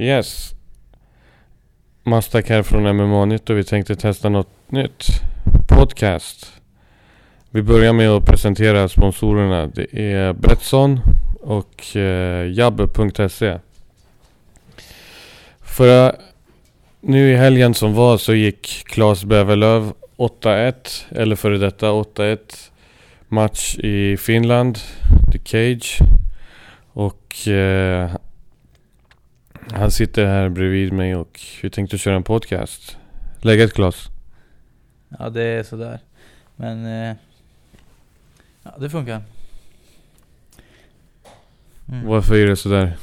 Yes. Mastak här från MMA Nytt och vi tänkte testa något nytt. Podcast. Vi börjar med att presentera sponsorerna. Det är Betsson och eh, Jabbe.se. Förra, nu i helgen som var så gick Claes Bäverlöv 8-1, eller före detta 8-1 match i Finland, The Cage. Och eh, han sitter här bredvid mig och vi tänkte köra en podcast. Läget Klas? Ja det är sådär. Men eh, ja, det funkar. Mm. Varför är det sådär?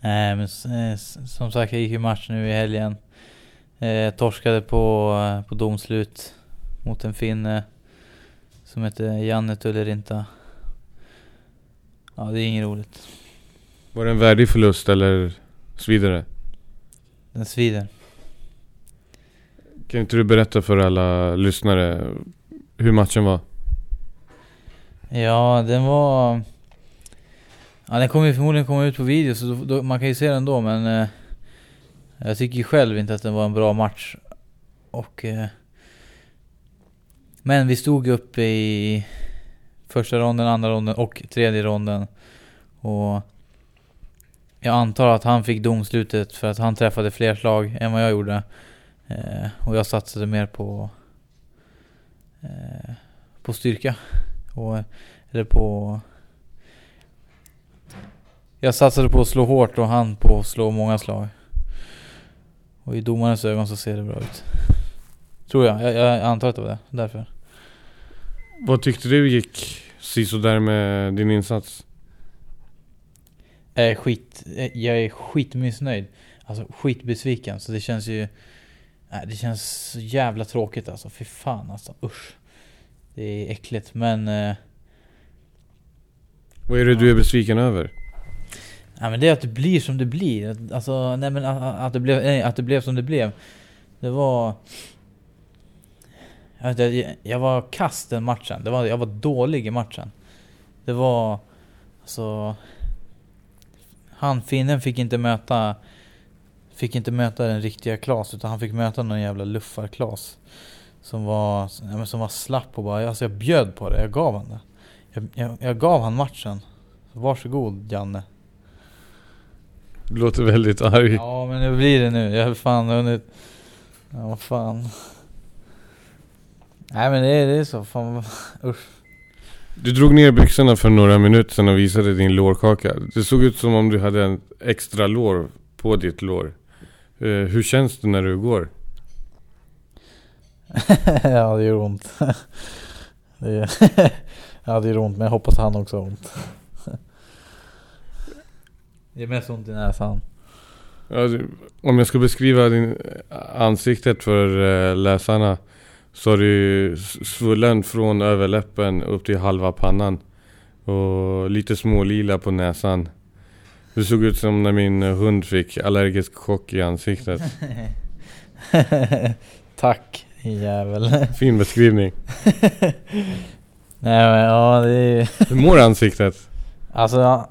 Nej men eh, som sagt jag gick ju match nu i helgen. Eh, torskade på, eh, på domslut mot en finne som heter Janne Tullerinta. Ja det är inget roligt. Var det en värdig förlust eller svider det? Den svider. Kan inte du berätta för alla lyssnare hur matchen var? Ja den var... Ja den kommer ju förmodligen komma ut på video så då, då, man kan ju se den då men... Eh, jag tycker ju själv inte att det var en bra match. Och... Eh, men vi stod uppe i första ronden, andra ronden och tredje ronden. Och... Jag antar att han fick domslutet för att han träffade fler slag än vad jag gjorde. Eh, och jag satsade mer på... Eh, på styrka. Och, eller på... Jag satsade på att slå hårt och han på att slå många slag. Och i domarens ögon så ser det bra ut. Tror jag. Jag, jag antar att det var det. Därför. Vad tyckte du gick sisådär med din insats? Är skit... Jag är skitmissnöjd. Alltså skitbesviken. Så det känns ju... Nej, det känns så jävla tråkigt alltså. Fy fan alltså. Usch. Det är äckligt men... Eh, Vad är det du är besviken över? Ja men det är att det blir som det blir. Alltså, nej men att, det blev, nej, att det blev som det blev. Det var... Jag, vet, inte, jag, jag var kast den matchen. Det var, jag var dålig i matchen. Det var... Alltså... Han, finnen fick inte möta... Fick inte möta den riktiga Klas utan han fick möta någon jävla luffar-Klas. Som var, ja, som var slapp och bara... Alltså jag bjöd på det, jag gav han det. Jag, jag, jag gav han matchen. Så varsågod Janne. Du låter väldigt arg. Ja men nu blir det nu, jag har fan hunnit... Ja vad fan. Nej men det är, det är så, fan usch. Du drog ner byxorna för några minuter sedan och visade din lårkaka. Det såg ut som om du hade en extra lår på ditt lår. Eh, hur känns det när du går? ja det gör ont. det gör, ja det gör ont men jag hoppas han också har ont. det är mest ont i näsan. Du- om jag ska beskriva din ansiktet för eh, läsarna så har du svullen från överläppen upp till halva pannan. Och lite smålila på näsan. Du såg ut som när min hund fick allergisk chock i ansiktet. Tack jävel. Fin beskrivning. Nej men ja det är Hur mår ansiktet? Alltså, ja,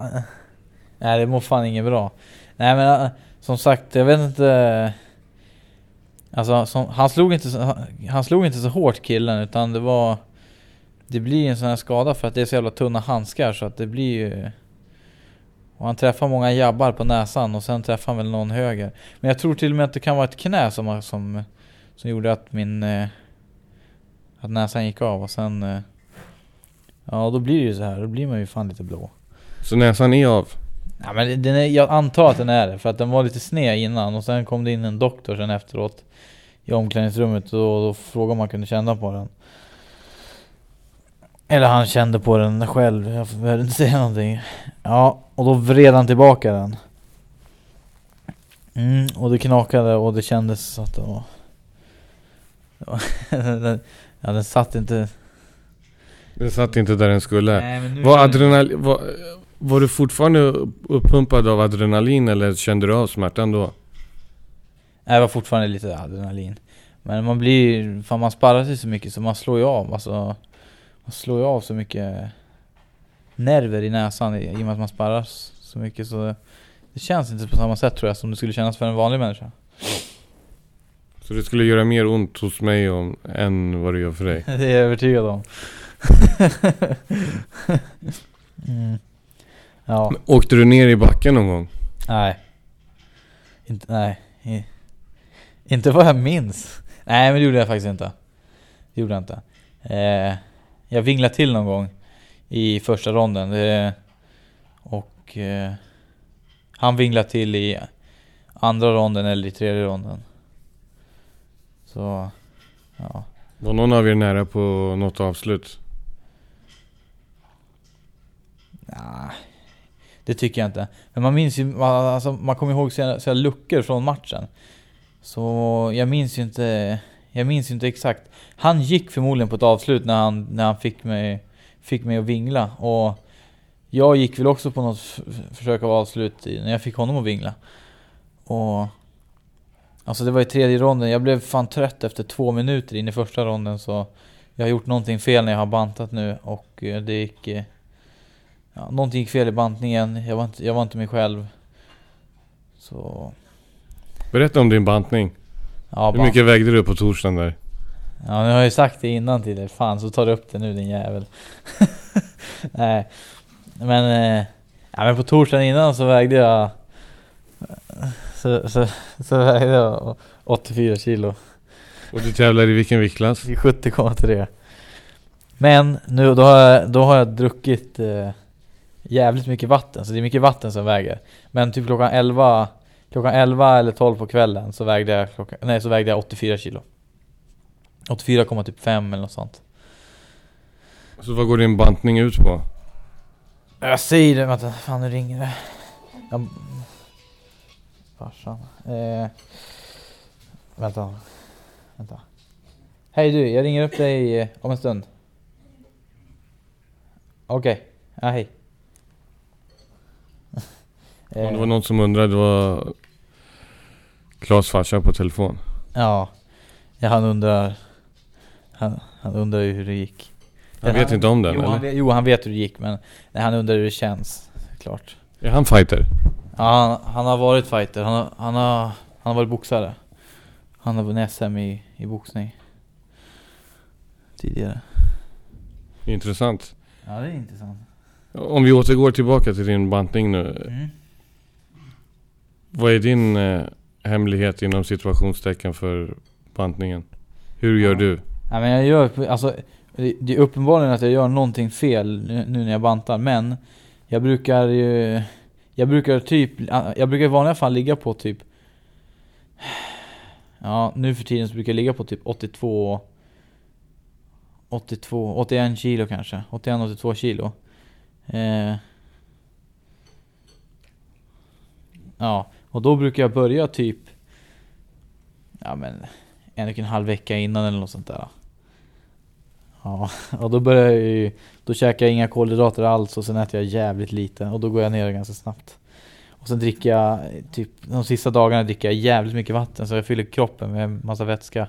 nej det mår fan inget bra. Nej men som sagt, jag vet inte. Alltså som, han, slog inte så, han- slog inte så hårt killen utan det var Det blir en sån här skada för att det är så jävla tunna handskar så att det blir ju Och han träffar många jabbar på näsan och sen träffar han väl någon höger. Men jag tror till och med att det kan vara ett knä som, som, som gjorde att min eh, Att näsan gick av och sen eh, Ja då blir det ju så här, då blir man ju fan lite blå. Så näsan är av. Ja, men den är, jag antar att den är det, för att den var lite sned innan och sen kom det in en doktor sen efteråt i omklädningsrummet och då, då frågade om man kunde känna på den. Eller han kände på den själv, jag behövde inte säga någonting. Ja, och då vred han tillbaka den. Mm, och det knakade och det kändes att det var... Ja, den satt inte... Den satt inte där den skulle. Nej, Var, adrenal, var, var du fortfarande uppumpad av adrenalin eller kände du av smärtan då? Det var fortfarande lite adrenalin. Men man blir fan man sparrar sig så mycket så man slår ju av alltså. Man slår ju av så mycket nerver i näsan i, i och med att man sparrar så mycket så Det känns inte på samma sätt tror jag som det skulle kännas för en vanlig människa. Så det skulle göra mer ont hos mig om, än vad det gör för dig? Det är jag övertygad om. mm. Ja, Men Åkte du ner i backen någon gång? nej. Inte, nej. Inte vad jag minns. Nej men det gjorde jag faktiskt inte. Det gjorde jag inte. Eh, jag vinglade till någon gång i första ronden. Det, och eh, han vinglade till i andra ronden eller i tredje ronden. Så, ja. Var någon av er nära på något avslut? Nej, det tycker jag inte. Men man minns ju, man- alltså, man kommer ihåg sina, sina luckor från matchen. Så jag minns ju inte, jag minns ju inte exakt. Han gick förmodligen på ett avslut när han, när han fick, mig, fick mig att vingla. Och jag gick väl också på något försök av avslut när jag fick honom att vingla. Och Alltså det var i tredje ronden, jag blev fan trött efter två minuter in i första ronden så Jag har gjort någonting fel när jag har bantat nu och eh, det gick eh, ja, Någonting gick fel i bantningen, jag var inte, jag var inte mig själv. Så. Berätta om din bantning. ja, Hur bant- mycket vägde du på torsdagen där? ja nu har jag ju sagt det innan till dig, fan så tar du upp det nu din jävel. Nej. Men eh, Ja men på torsdagen innan så vägde jag så, så, så vägde jag 84 kilo. Och du tävlar i vilken viktklass? I 70,3 Men nu då har jag, då har jag druckit eh, jävligt mycket vatten, så det är mycket vatten som väger. Men typ klockan 11 Klockan 11 eller 12 på kvällen så vägde jag, klockan, nej, så vägde jag 84 kilo. 84,5 eller något sånt. Så vad går din bantning ut på? Jag säger det, vänta, fan nu ringer det. Jag, Farsan. Eh, Vänta. Vänta. Hej du, jag ringer upp dig eh, om en stund. Okej, ja hej Eh, Om det var någon som undrade, det var Klas farsa på telefon. Ja, ja han undrar han, han undrar ju hur det gick Han vet inte om den jo, han eller? vet, jo han vet hur det gick men nej, han undrar hur det känns Klart Är han fighter? Ja, han, han har varit fighter, han har, han har, han har varit boxare Han har vunnit SM i, i boxning Tidigare Intressant. Ja det är intressant Om vi återgår tillbaka till din bantning nu. mm. Vad är din eh, hemlighet inom situationstecken för bantningen? Hur gör Ja. du? Ja men jag gör, alltså det är uppenbarligen att jag gör någonting fel nu nu när jag bantar men Jag brukar ju Jag brukar typ, jag brukar i vanliga fall ligga på typ Ja nu för tiden så brukar jag ligga på typ 82 82, 81 kilo kanske, 81-82 kilo eh, Ja, och då brukar jag börja typ Ja men en och en halv vecka innan eller något sånt där. Ja, och då börjar jag ju Då käkar jag inga kolhydrater alls och sen äter jag jävligt lite och då går jag ner ganska snabbt. Och sen dricker jag typ De sista dagarna dricker jag jävligt mycket vatten så jag fyller kroppen med massa vätska.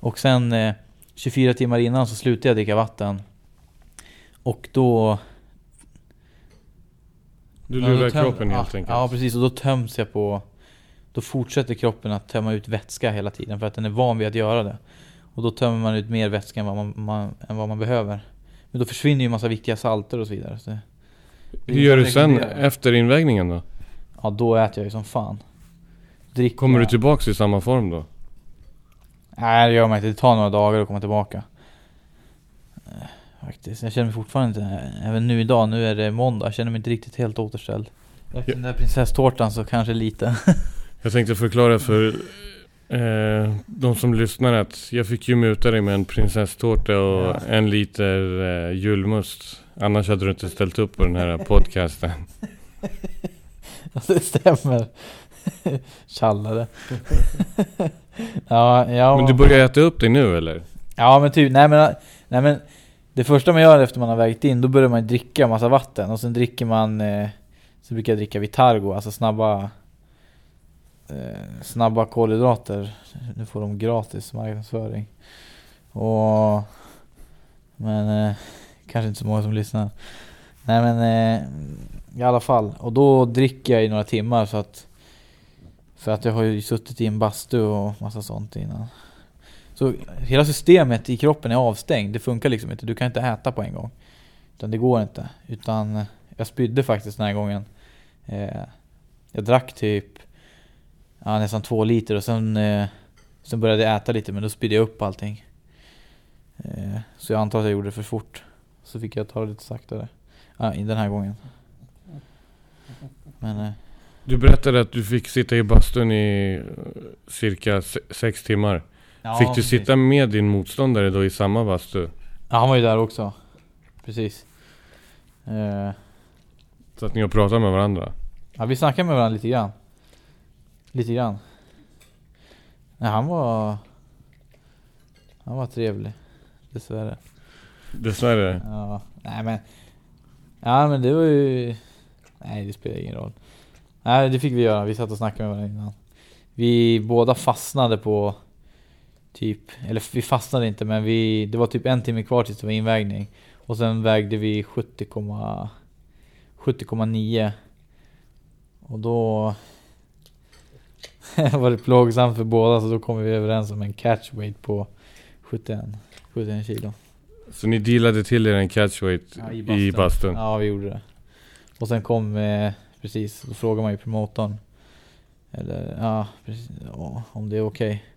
Och sen eh, 24 timmar innan så slutar jag dricka vatten. Och då du lurar töm- kroppen ja, helt enkelt. Ja precis, och då töms jag på Då fortsätter kroppen att tömma ut vätska hela tiden för att den är van vid att göra det. Och då tömmer man ut mer vätska än vad man, man, än vad man behöver. Men då försvinner ju massa viktiga salter och så vidare så Hur gör du sen efter invägningen då? Ja då äter jag ju som fan. Dricker Kommer du tillbaks i samma form då? Nej det gör man inte, det tar några dagar att komma tillbaka Faktiskt, jag känner mig fortfarande inte, även nu idag, nu är det måndag, jag känner mig inte riktigt helt återställd Efter den där prinsesstårtan så kanske lite Jag tänkte förklara för eh, de som lyssnar att jag fick ju muta dig med en prinsesstårta och Ja. en liter eh, julmust. Annars hade du inte ställt upp på den här podcasten. Ja, det stämmer. Tjallare. ja, ja, Men du börjar äta upp dig nu eller? ja men typ, nej men, nej men det första man gör efter man har vägt in, då börjar man dricka massa vatten och sen dricker man eh, Så brukar jag dricka Vitargo, alltså snabba eh, Snabba kolhydrater Nu får de gratis marknadsföring Och Men eh, Kanske inte så många som lyssnar Nej men eh, i alla fall. Och då dricker jag i några timmar så att För att jag har ju suttit i en bastu och massa sånt innan. Så hela systemet i kroppen är avstängt. Det funkar liksom inte. Du kan inte äta på en gång. Utan det går inte. Utan eh, jag spydde faktiskt den här gången. Eh, jag drack typ ja, nästan två liter och sen, eh, sen började jag äta lite men då spydde jag upp allting. Eh, så jag antar att jag gjorde det för fort. Så fick jag ta det lite saktare. Ja, den här gången. Men... Eh, du berättade att du fick sitta i bastun i eh, cirka sex timmar. Ja, fick du sitta med din motståndare då i samma bastu? Ja, han var ju där också. Precis. Eh, så att ni har pratat med varandra? Ja, vi snackade med varandra lite grann. Lite grann. Nej, han var... Han var trevlig. Dessvärre. Dessvärre? Ja, nej men... Ja men det var ju... Nej det spelar ingen roll. Nej det fick vi göra, vi satt och snackade med varandra innan. Vi båda fastnade på typ, eller vi fastnade inte men vi, det var typ en timme kvar tills det var invägning. Och sen vägde vi 70,9 70, Och då var det plågsamt för båda så då kom vi överens om en catch weight på 71, 71 kilo. Så ni dealade till er en catchweight ja, i, bastun. i bastun? Ja, vi gjorde det. Och sen kom, eh, precis, då frågar man ju promotorn. Eller, ja, precis, ja, om det är okej. Okay.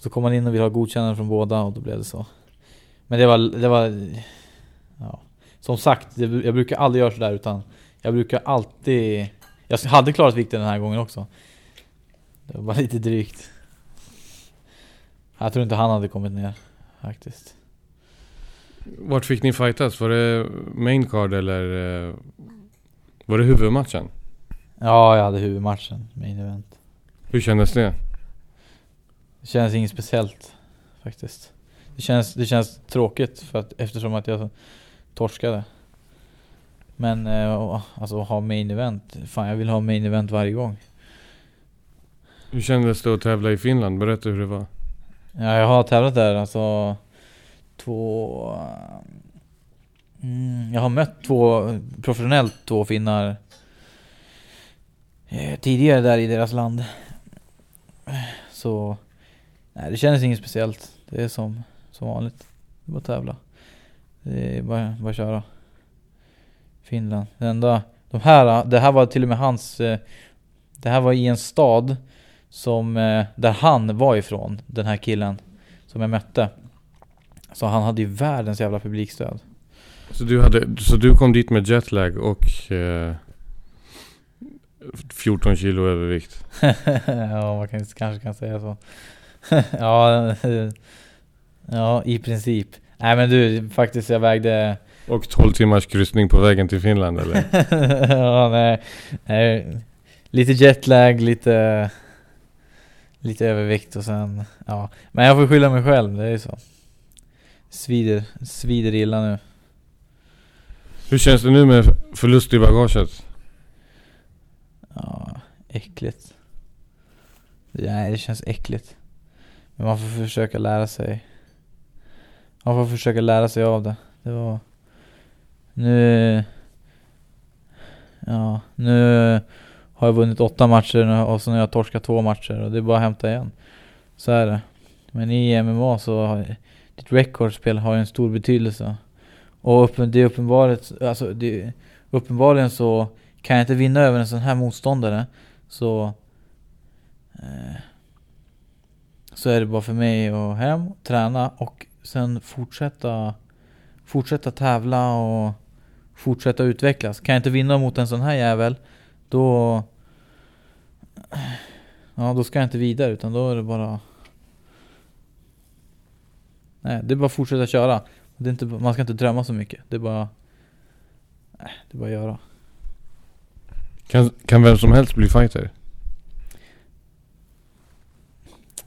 Så kom man in och ville ha godkännande från båda och då blev det så. Men det var, det var, ja. Som sagt, jag brukar aldrig göra sådär utan jag brukar alltid... Jag hade klarat vikten den här gången också. Det var bara lite drygt. Jag tror inte han hade kommit ner faktiskt. Vart fick ni fightas? Var det main card eller eh, var det huvudmatchen? Ja, jag hade huvudmatchen, main event. Hur kändes det? Det kändes inget speciellt faktiskt. Det känns, det känns tråkigt för att, eftersom att jag torskade. Men eh, alltså ha main event, fan jag vill ha main event varje gång. Hur kändes det att tävla i Finland? Berätta hur det var. Ja, jag har tävlat där alltså två... Mm, jag har mött två, professionellt två finnar eh, tidigare där i deras land. Så... Nej, det kändes inget speciellt. Det är som, som vanligt. Det är bara att tävla. Det är bara, bara köra. Finland. Det enda... De här, det här var till och med hans... Eh, det här var i en stad som, eh, där han var ifrån, den här killen som jag mötte. Så han hade ju världens jävla publikstöd. Så du, hade, så du kom dit med jetlag och eh, 14 kilo övervikt? ja, man kan, kanske kan säga så. ja, ja, i princip. Nej men du, faktiskt jag vägde... Och 12 timmars kryssning på vägen till Finland eller? ja, nej, nej. Lite jetlag, lite... Lite övervikt och sen... Ja. Men jag får skylla mig själv, det är ju så. Svider, svider illa nu. Hur känns det nu med förlust i bagaget? Ja, äckligt. Nej, det känns äckligt. Men man får försöka lära sig. Man får försöka lära sig av det. Det var... Nu... Ja, nu har jag vunnit åtta matcher och så har jag torskat två matcher och det är bara att hämta igen. Så är det. Men i MMA så har ditt recordspel har en stor betydelse. Och det är uppenbarligen, alltså det, uppenbarligen så kan jag inte vinna över en sån här motståndare så eh, så är det bara för mig att hem, träna och sen fortsätta fortsätta tävla och fortsätta utvecklas. Kan jag inte vinna mot en sån här jävel då ja, då ska jag inte vidare utan då är det bara Nej, det är bara att fortsätta köra. Det är inte, man ska inte drömma så mycket. Det är bara... Nej, det är bara att göra. Kan, kan vem som helst bli fighter?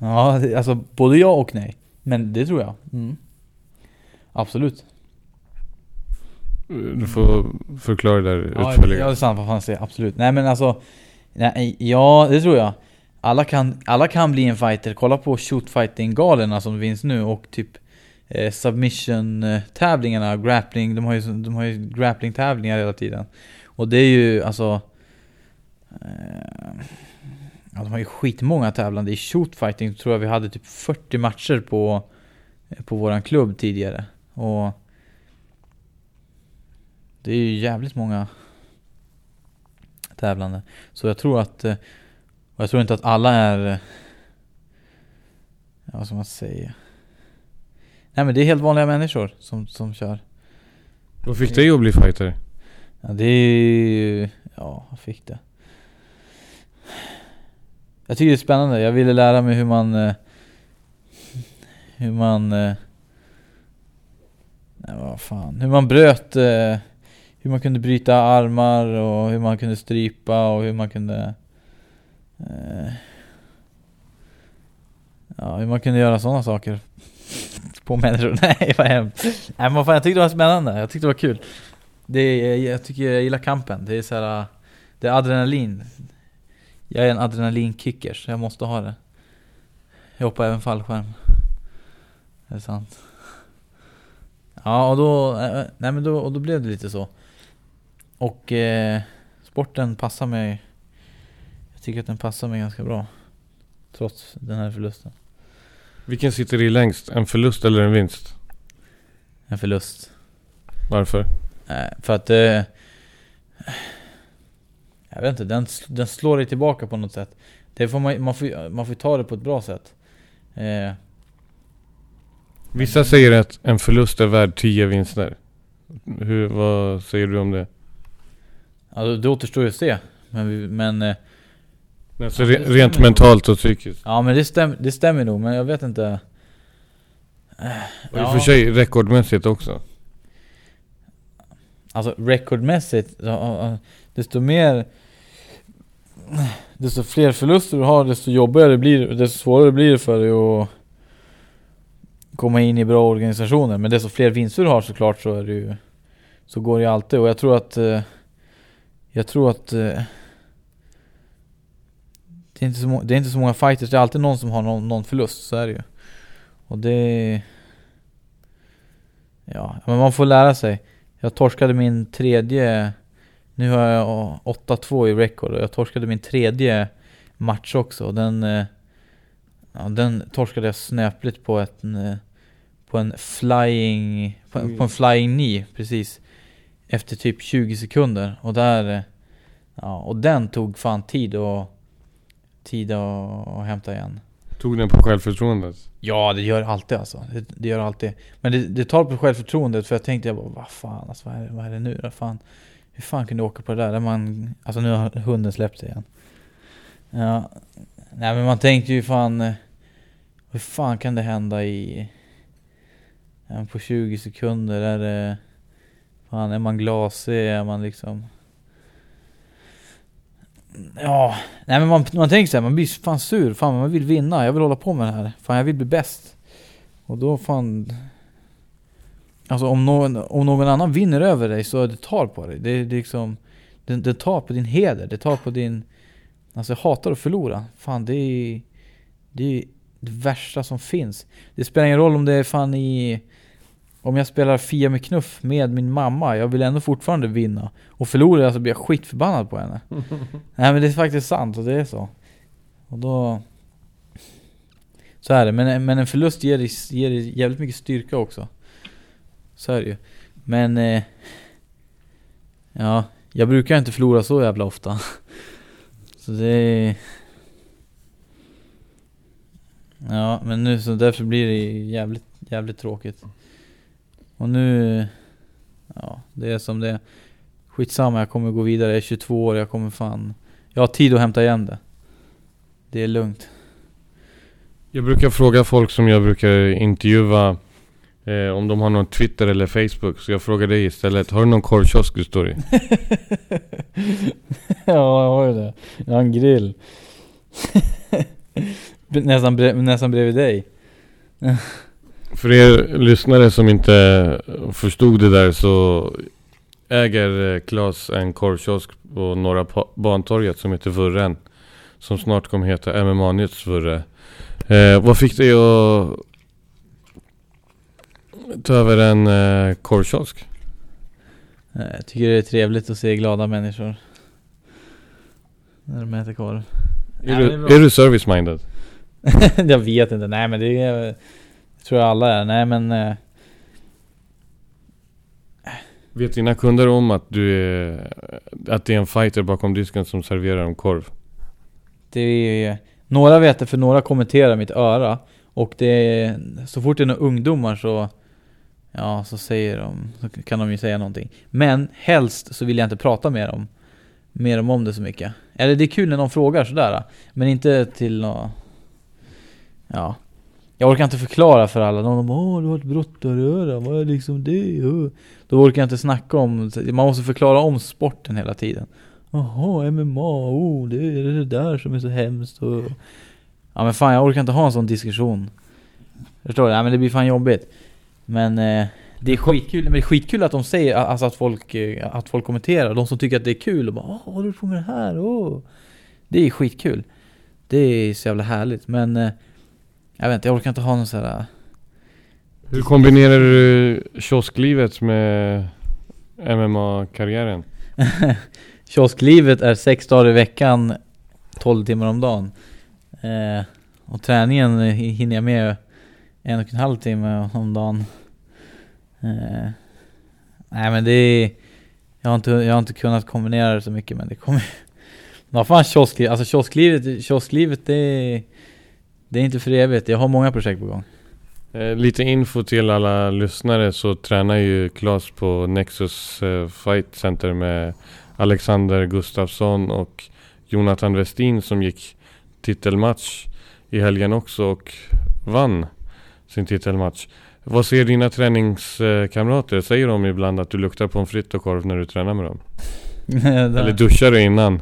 Ja, alltså både ja och nej. Men det tror jag. Mm. Absolut. Du får förklara det där ja, utförligare. Ja, det är sant. Vad fan säger? Absolut. Nej men alltså... Nej, ja, det tror jag. Alla kan, alla kan bli en fighter. Kolla på shootfighting-galerna som finns nu och typ eh, submission-tävlingarna, grappling, de har ju, de har ju grappling-tävlingar hela tiden. Och det är ju alltså... Eh, ja, de har ju skitmånga tävlande. I shootfighting tror jag vi hade typ 40 matcher på, på våran klubb tidigare. Och... Det är ju jävligt många tävlande. Så jag tror att... Och jag tror inte att alla är... Ja, vad ska man säga? Nej men det är helt vanliga människor som, som kör. Vad fick dig att bli fighter? Ja, det är ju... Ja, jag fick det. Jag tycker det är spännande. Jag ville lära mig hur man... Eh, hur man... Eh, nej vad fan. Hur man bröt... Eh, hur man kunde bryta armar och hur man kunde strypa och hur man kunde... Ja, hur man kunde göra sådana saker. På människor. Nej vad hemskt. Nej men vad fan, jag tyckte det var spännande. Jag tyckte det var kul. Det är, jag tycker jag gillar kampen. Det är så här, Det är adrenalin. Jag är en adrenalinkicker så jag måste ha det. Jag hoppar även fallskärm. Det är sant. Ja och då, eh, nej men då, och då blev det lite så. Och eh, sporten passar mig. Jag tycker att den passar mig ganska bra. Trots den här förlusten. Vilken sitter i längst? En förlust eller en vinst? En förlust. Varför? Eh, för att... Eh, jag vet inte, den, den slår dig tillbaka på något sätt. Det får man, man, får, man får ta det på ett bra sätt. Eh, Vissa säger att en förlust är värd 10 vinster. Hur, vad säger du om det? alltså, det återstår ju att se. Men, men eh, Alltså Ja, re, rent mentalt och psykiskt. ja men det, stäm, det stämmer nog, men jag vet inte. Och i och för sig rekordmässigt också. Alltså rekordmässigt, desto mer... Desto fler förluster du har, desto jobbigare blir desto svårare blir det för dig att komma in i bra organisationer. Men desto fler vinster du har såklart så är det ju... Så går det ju alltid och jag tror att... Eh, jag tror att... Eh, det är, inte så må- det är inte så många fighters, det är alltid någon som har någon, någon förlust, så är det ju. Och det... Ja, men man får lära sig. Jag torskade min tredje... Nu har jag ja, 8-2 i record och jag torskade min tredje match också. Och Den, eh, ja, den torskade jag snöpligt på ett, eh, på en flying... På, en- på en flying knee, precis. Efter typ 20 sekunder. Och där... eh, Ja, och den tog fan tid och Tid att, att hämta igen. Tog den på självförtroendet? Ja, det gör alltid alltså. Det, det gör alltid. Men det, det tar på självförtroendet för jag tänkte jag bara, vad fan alltså, vad är, vad är det nu då? Fan, hur fan kunde du åka på det där? där man, alltså nu har hunden släppt sig igen. Ja, nej men man tänkte ju fan, eh, hur fan kan det hända i... På 20 sekunder är det... Fan, är man glasig? Är man liksom... Ja, nej men man, man tänker såhär, man blir fan sur, fan man vill vinna, jag vill hålla på med det här. Fan jag vill bli bäst. Och då fan... Alltså om någon, om någon annan vinner över dig så det tar på dig. Det, det är liksom... Det, det tar på din heder, det tar på din... Alltså jag hatar att förlora. Fan det är... Det är det värsta som finns. Det spelar ingen roll om det är fan i... Om jag spelar Fia med knuff med min mamma, jag vill ändå fortfarande vinna. Och förlorar jag så blir jag skitförbannad på henne. Nej men det är faktiskt sant och det är så. Och då... Så är det, men, men en förlust ger dig jävligt mycket styrka också. Så är det ju. Men... Eh, ja, jag brukar inte förlora så jävla ofta. Så det. Ja, men nu så därför blir det jävligt, jävligt tråkigt. Och nu... Ja, det är som det är. Skitsamma, jag kommer gå vidare. Jag är 22 år, jag kommer fan... Jag har tid att hämta igen det. Det är lugnt. Jag brukar fråga folk som jag brukar intervjua eh, om de har någon Twitter eller Facebook. Så jag frågar dig istället. Har du någon korvkiosk du står i? ja, jag har ju det. Jag har en grill. nästan, bre- nästan bredvid dig. För er lyssnare som inte förstod det där så äger eh, Klas en korvkiosk på Norra Bantorget som heter Vurren. Som snart kommer heta MMA Nytts Vurre. Eh, vad fick dig att ta över en eh, korvkiosk. Eh, Jag tycker det är trevligt att se glada människor. När de äter korv. Är, Ja, du, det är du service-minded? jag vet inte, nej men det är... Jag tror alla är, nej men... eh, Vet dina kunder om att du är, att det är en fighter bakom disken som serverar dem korv? Det är, några vet det för några kommenterar mitt öra. Och det är, så fort det är några ungdomar så... Ja, så säger de, så kan de ju säga någonting. Men helst så vill jag inte prata med dem. Med dem om det så mycket. Eller det är kul när någon frågar sådär. Men inte till nå Ja. Jag orkar inte förklara för alla. De bara Åh, du har ett brottaröra, vad är liksom det? Då orkar jag inte snacka om... Man måste förklara om sporten hela tiden. Jaha, MMA, oh, det är det där som är så hemskt och... Ja men fan jag orkar inte ha en sån diskussion Förstår du? Ja men det blir fan jobbigt men eh, det är skitkul, men det är skitkul att de säger, alltså att folk, eh, att folk kommenterar De som tycker att det är kul och bara Åh, vad håller du på med det här? Åh. Det är skitkul Det är så jävla härligt men eh, Jag vet inte, jag orkar inte ha någon sån här Hur kombinerar du kiosklivet med MMA-karriären? Kiosklivet är sex dagar i veckan 12 timmar om dagen eh, Och träningen eh, hinner jag med en och en halv timme om dagen. Eh, Nej men det är jag har, inte, jag har inte kunnat kombinera det så mycket men det kommer vad fan kiosklivet, alltså kiosklivet, kiosklivet det är Det är inte för evigt, jag har många projekt på gång. Eh, lite info till alla lyssnare så tränar ju Klas på Nexus eh, Fight Center med Alexander Gustafsson och Jonathan Westin som gick titelmatch i helgen också och vann sin titelmatch. Vad säger dina träningskamrater? Säger de ibland att du luktar på en korv när du tränar med dem? Eller duschar du innan?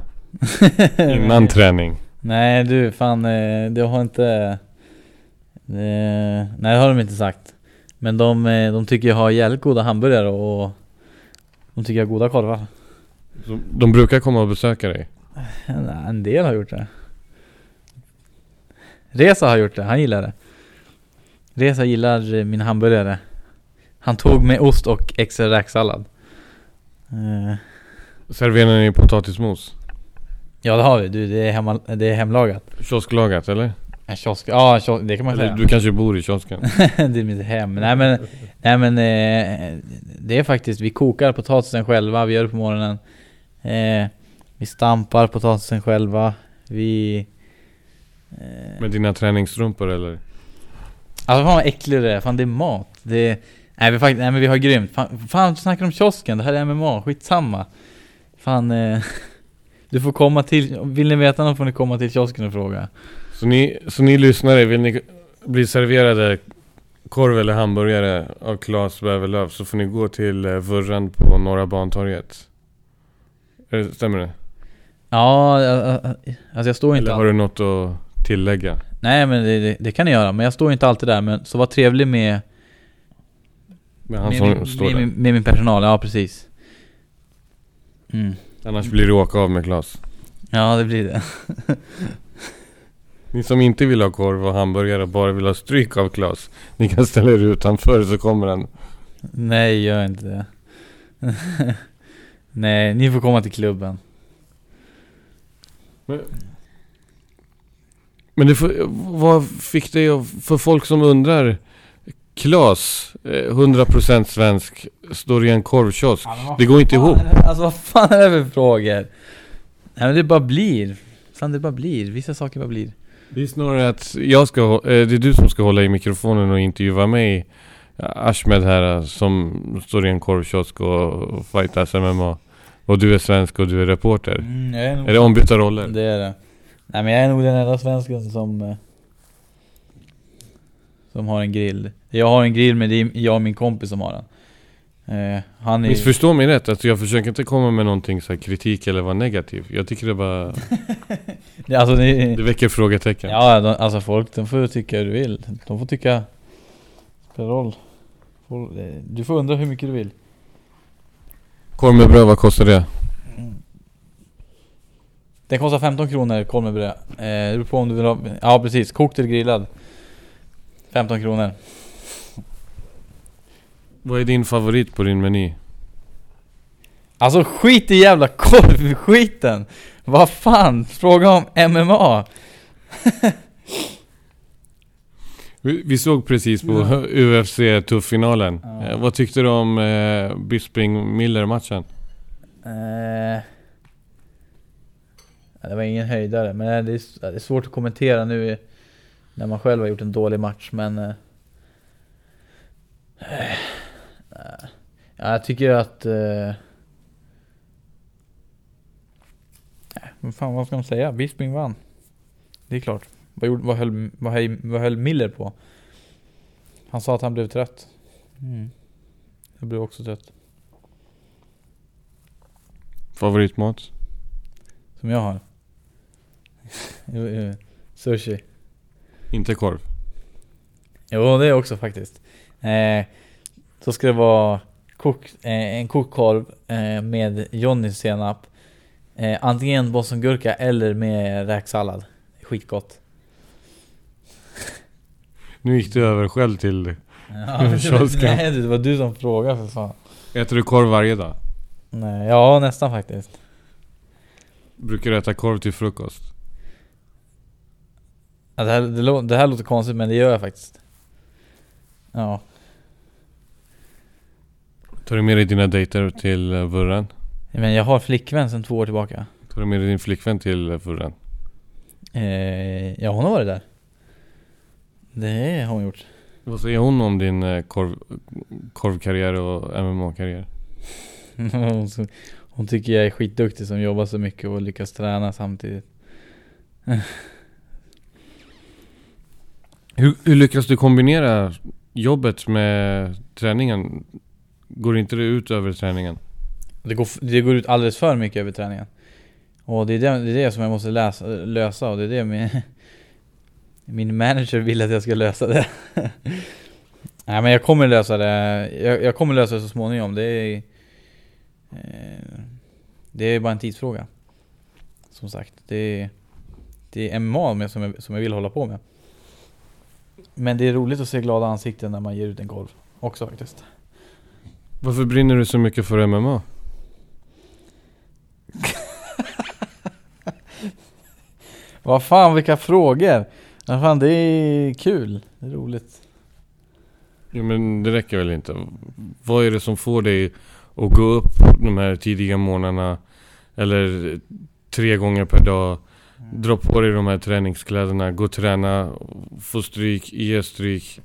Innan träning? Nej du, fan eh, det har inte... Det, nej det har de inte sagt. Men de, eh, de tycker jag har jävligt goda hamburgare och de tycker jag har goda korvar. Så de brukar komma och besöka dig? En del har gjort det. Reza har gjort det, han gillar det. Reza gillar min hamburgare. Han tog med ost och extra räksallad. Eh, Serverar ni potatismos? Ja det har vi, du det är, hemma, det är hemlagat. Kiosklagat eller? En kiosk, ja kiosk, det kan man eller säga. du kanske bor i kiosken? det är mitt hem. Nej men, nej, men eh, det är faktiskt, vi kokar potatisen själva, vi gör det på morgonen. Eh, vi stampar potatisen själva. Vi... Eh, Med dina träningsstrumpor eller? Alltså fan vad äcklig det är, fan det är mat. Det, nej, vi faktiskt, nej men vi har grymt. Fan, fan snackar om kiosken, det här är MMA, skitsamma. Fan, eh, du får komma till, vill ni veta något får ni komma till kiosken och fråga. Så ni, så ni lyssnare, vill ni bli serverade korv eller hamburgare av Claes Bäverlöv så får ni gå till eh, Vurran på Norra Bantorget. Är det- Stämmer det? Ja, alltså jag står inte Eller har du något att tillägga? Nej men det, det, det kan ni göra, men jag står inte alltid där. Men så var trevlig med, Med han med, som min, står med, där. min, med min personal, ja precis. Mm. Annars blir du åka av med Claes. Ja det blir det. Ni som inte vill ha korv och hamburgare och bara vill ha stryk av Claes. Ni kan ställa er utanför så kommer han. Nej gör inte det. Nej, ni får komma till klubben. Men det får, vad fick att, för folk som undrar Klas, eh, 100% svensk, står i en korvkiosk. Det går inte ihop. Alltså vad fan är det för frågor? Nej men det bara blir. Fan det bara blir. Vissa saker bara blir. Det är snarare att jag ska, eh, det är du som ska hålla i mikrofonen och intervjua mig Ahmed här eh, som står i en korvkiosk och, fightas MMA. Och du är svensk och du är reporter. Mm, Är det ombytta roller? Det är det. Nej men jag är nog den enda svensken som eh, Som har en grill. Jag har en grill men det är jag och min kompis som har den. Eh, han är Missförstå mig rätt, alltså jag försöker inte komma med någonting så kritik eller vara negativ. Jag tycker det bara, Ja, alltså det, det väcker frågetecken. Ja, de, alltså folk de får tycka hur du vill. De får tycka... Spelar roll. Eh, du får undra hur mycket du vill. Korv med bröd, vad kostar det? Den kostar 15 kronor, korv med bröd. Eh, det på om du vill ha... Ja precis, kokt eller grillad. 15 kronor. Vad är din favorit på din meny? Alltså skit i jävla korvskiten! Vad fan? Fråga om MMA! Vi, vi såg precis på Ja. UFC tuff-finalen. Ja. Eh, vad tyckte du om eh, Bisping-Miller-matchen? Eh, ja, det var ingen höjdare, men det är, det är svårt att kommentera nu när man själv har gjort en dålig match, men... Eh, eh, ja, jag tycker att... Eh, men fan vad ska man säga? Bisping vann. Det är klart. Vad, gjorde, vad, höll, vad, höll, vad höll Miller på? Han sa att han blev trött. Mm. Jag blev också trött. Favoritmat? Som jag har. Sushi. Inte korv? Jo, det är också faktiskt. Eh, så ska det vara kok, eh, en kokkorv eh, med Johnny senap. Eh, antingen bosongurka eller med räksallad. Skitgott. Nu gick du över själv till... Ja, Kiosken. nej, det var du som frågade för fan. Äter du korv varje dag? Nej, ja nästan faktiskt. Brukar du äta korv till frukost? Ja, det, här, det, det här låter konstigt men det gör jag faktiskt. Ja. Tar du med dig dina dejter till eh, Vurren? Men jag har flickvän sedan två år tillbaka. Tar du med dig din flickvän till eh, Vurren? Eh, ja hon har varit där. Det har hon gjort. Vad säger hon om din eh, korv, korvkarriär och MMA-karriär? hon, så- hon tycker jag är skitduktig som jobbar så mycket och lyckas träna samtidigt. Hur, hur lyckas du kombinera jobbet med träningen? Går inte det ut över träningen? Det går, det går ut alldeles för mycket över träningen. Och det är det, det, är det som jag måste läsa, lösa och det är det min, min manager vill att jag ska lösa det. Nej men jag kommer lösa det, jag, jag kommer lösa det så småningom. Det är, eh, det är bara en tidsfråga. Som sagt, det är, det är MMA som, jag, som jag vill hålla på med. Men det är roligt att se glada ansikten när man ger ut en golv också faktiskt. Varför brinner du så mycket för MMA? Vad fan vilka frågor! Vad fan det är kul, det är roligt. Ja men det räcker väl inte? Vad är det som får dig att gå upp de här tidiga morgnarna? Eller tre gånger per dag? Dra på dig de här träningskläderna, gå och träna, få stryk, ge stryk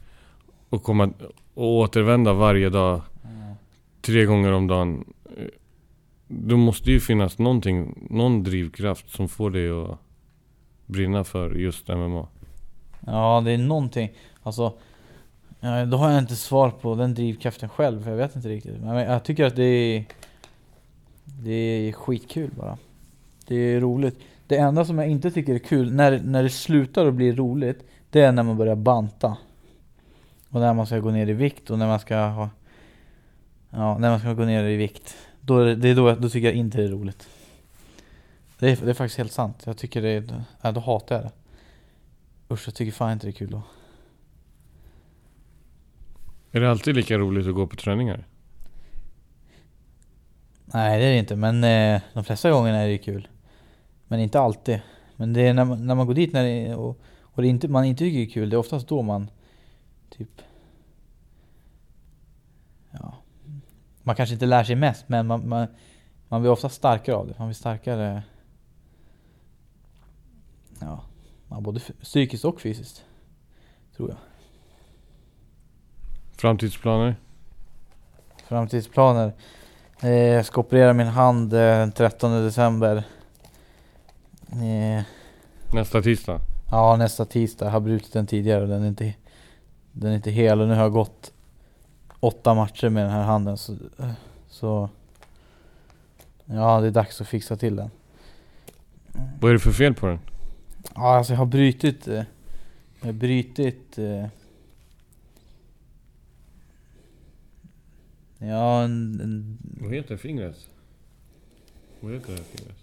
och komma och återvända varje dag, tre gånger om dagen. Det måste ju finnas någonting, någon drivkraft som får dig att brinna för just MMA. Ja det är någonting, alltså eh, Då har jag inte svar på den drivkraften själv, för jag vet inte riktigt. Men jag tycker att det är Det är skitkul bara. Det är roligt. Det enda som jag inte tycker är kul, när, när det slutar att bli roligt, det är när man börjar banta. Och när man ska gå ner i vikt och när man ska ha Ja, när man ska gå ner i vikt. Då, är det det är då, då tycker jag inte det är roligt. Det är, det är faktiskt helt sant. Jag tycker det är, ja, då hatar jag det. Usch, jag tycker fan inte det är kul då. Är det alltid lika roligt att gå på träningar? Nej det är det inte, men eh, de flesta gångerna är det kul. Men inte alltid. Men det är när man, när man går dit när det, och, och det inte, man inte tycker det är kul, det är oftast då man typ... Ja. Man kanske inte lär sig mest, men man, man, man blir ofta starkare av det. Man blir starkare... Ja, både psykiskt och fysiskt. Tror jag. Framtidsplaner? Framtidsplaner. Eh, jag ska operera min hand eh, den 13 december. Eh, Nästa tisdag? ja, nästa tisdag. Jag har brutit den tidigare och den är inte, den är inte hel. Och nu har jag gått åtta matcher med den här handen. Så, så ja, det är dags att fixa till den. Vad är det för fel på den? Ja, alltså jag har brutit... Eh, jag har brutit... Eh, ja, en, en, Vad heter fingret? Vad heter det fingret?